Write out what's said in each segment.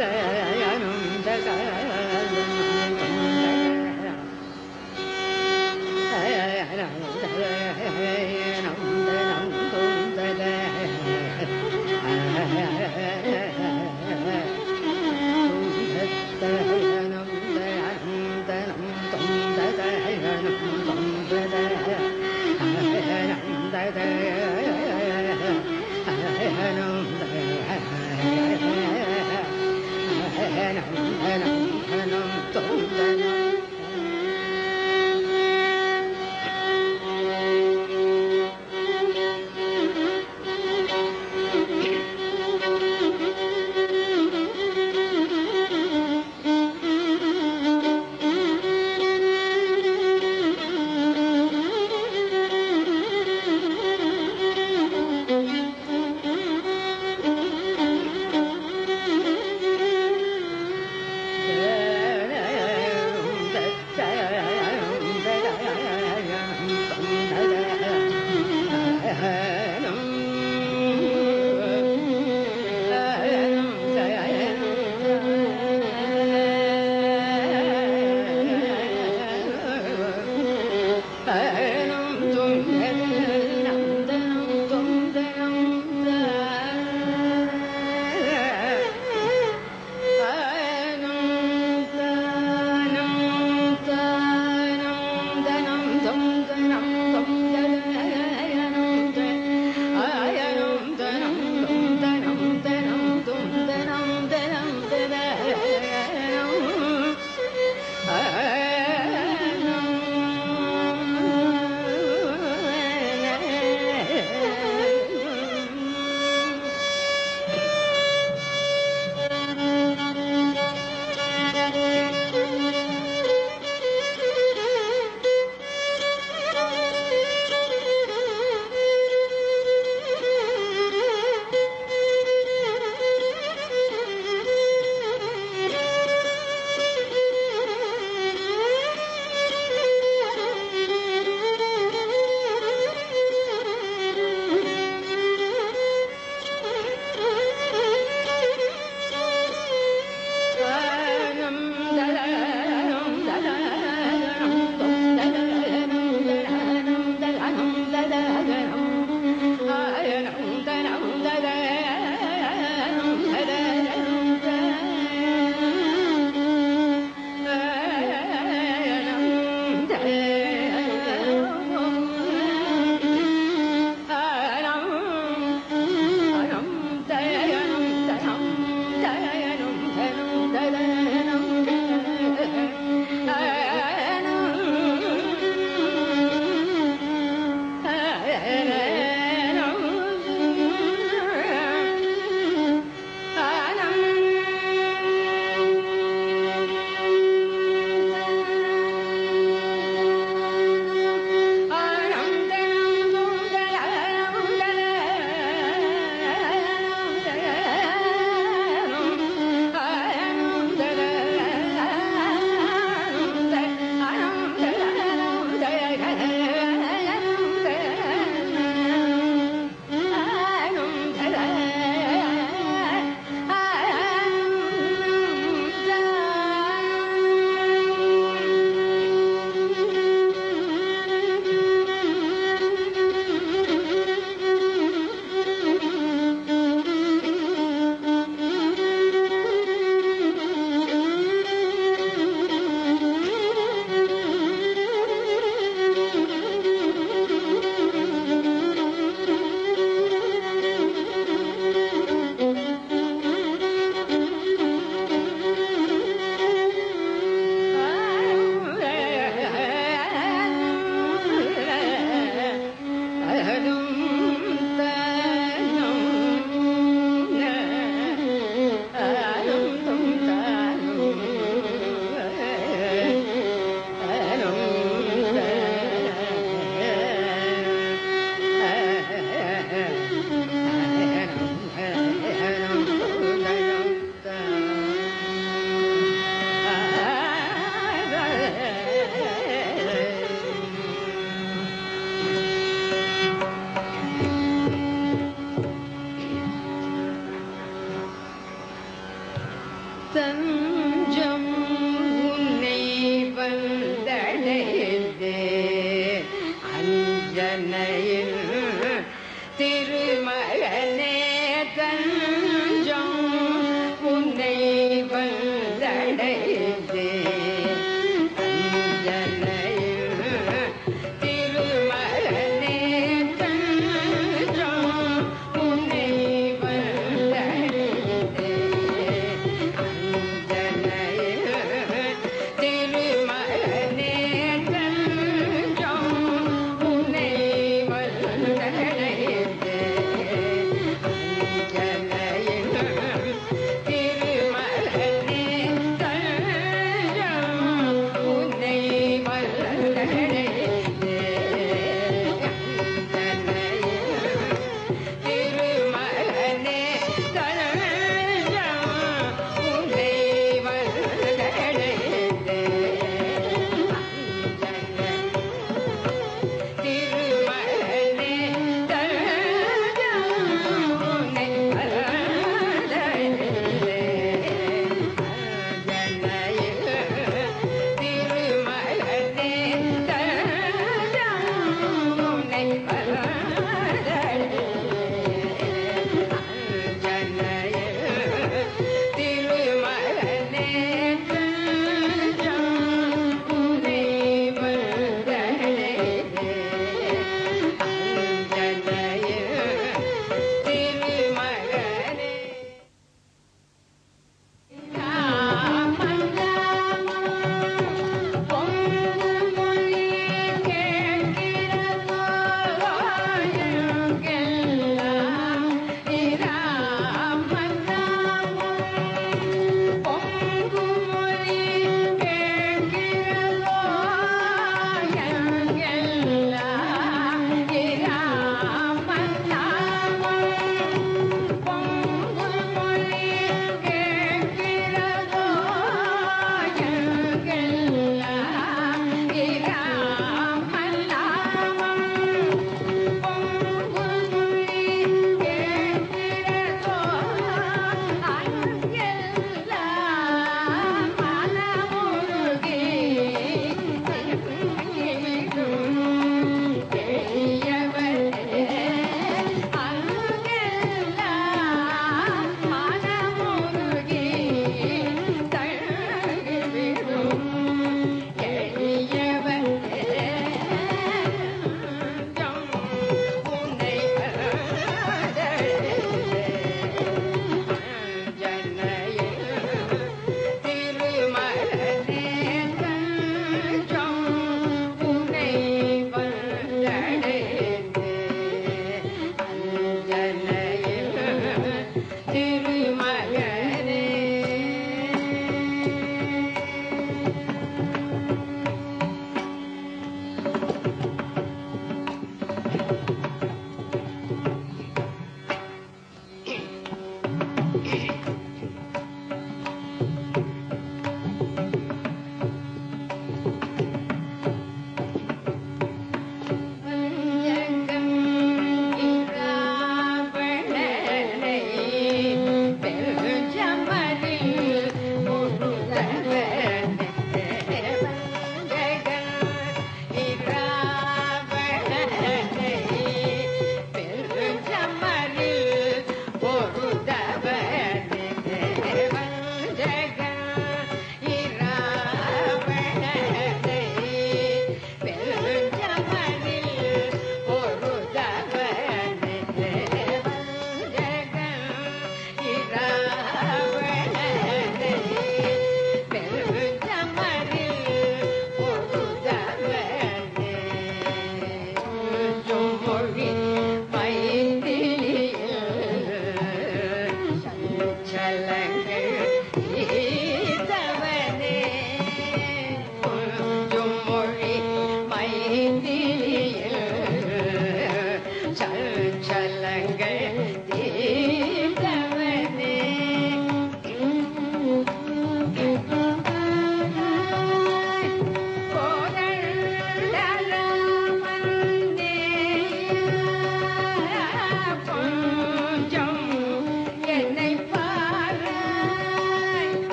ಸರ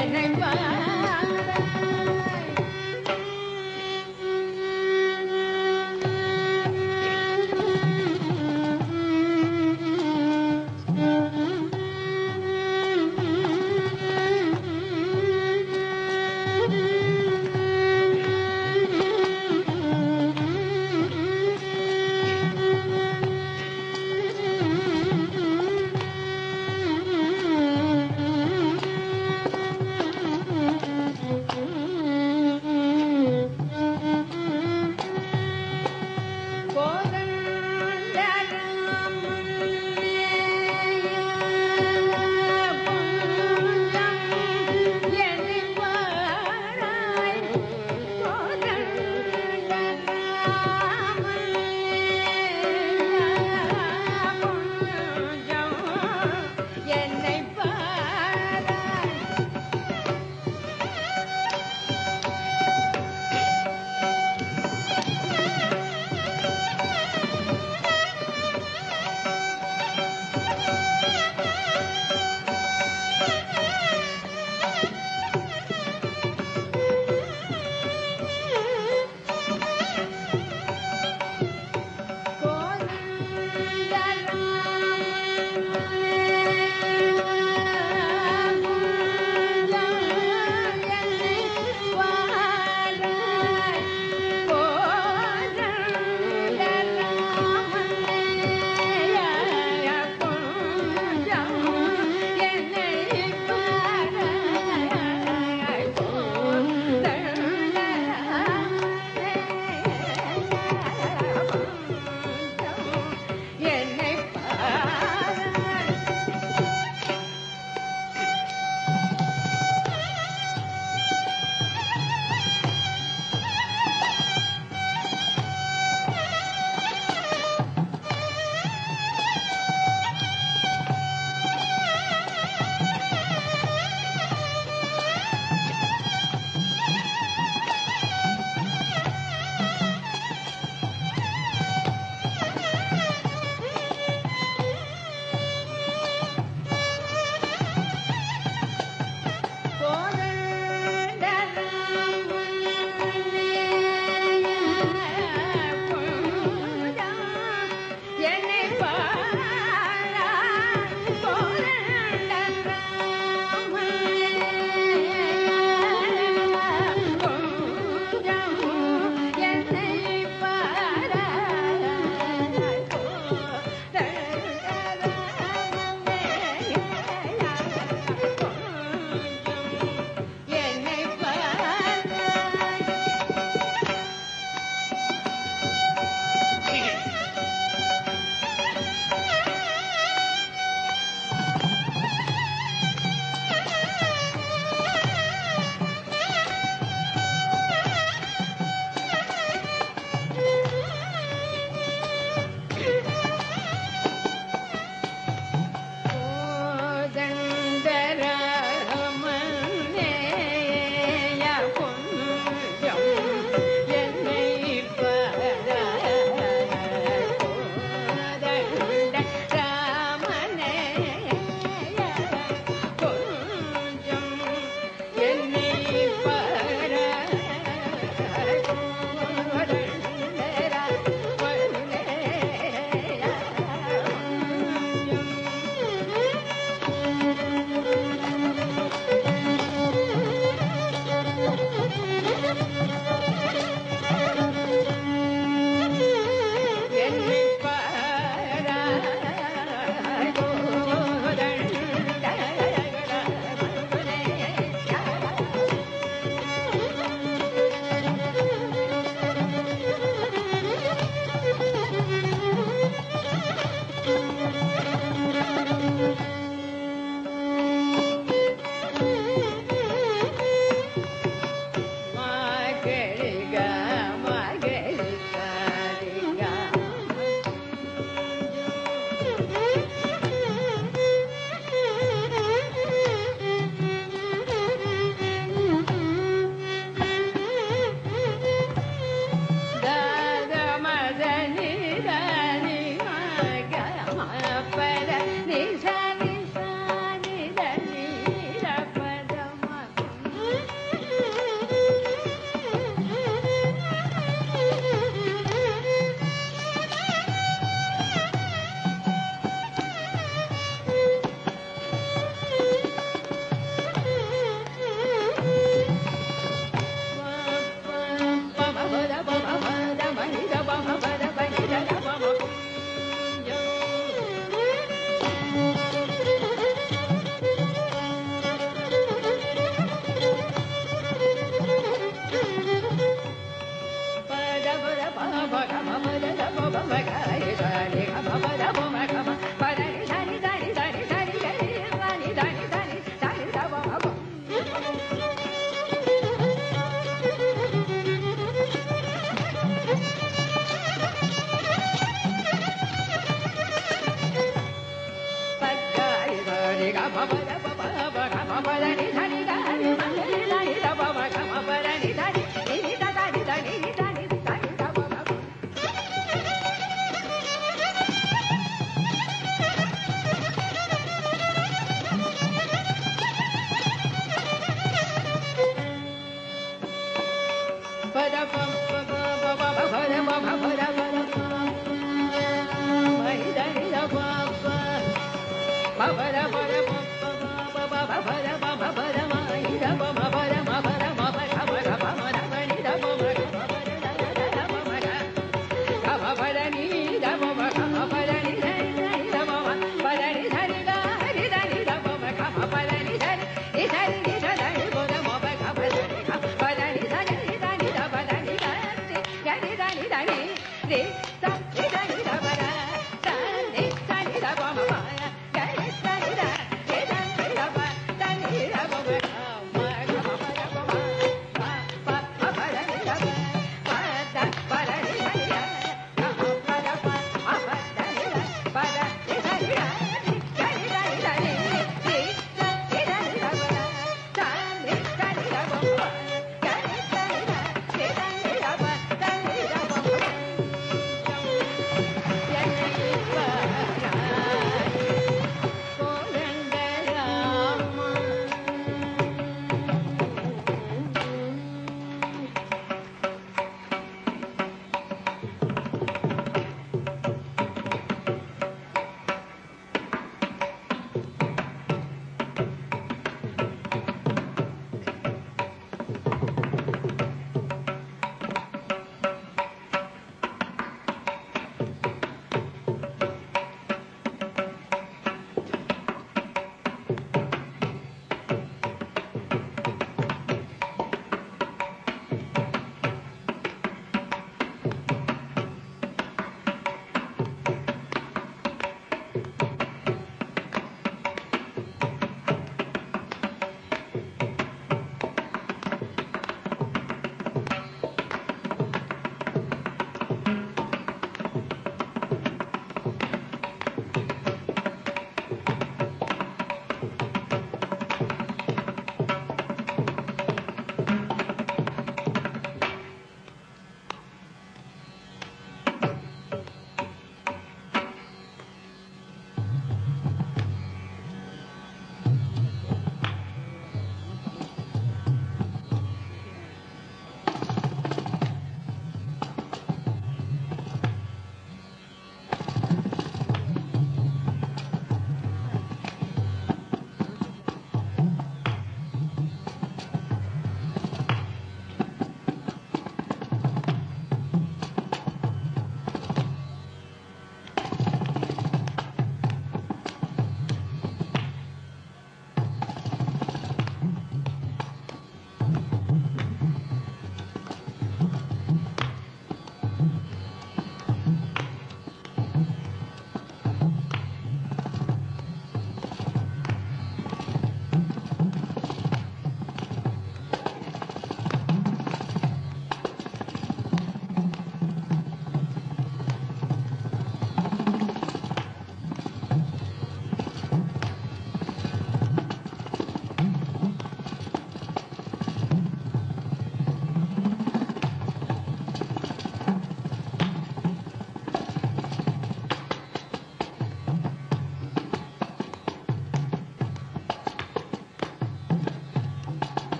என்னை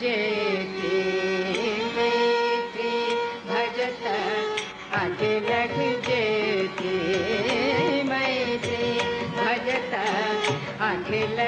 जेति मैत्री भजत जेति मैत्री भजत अखिल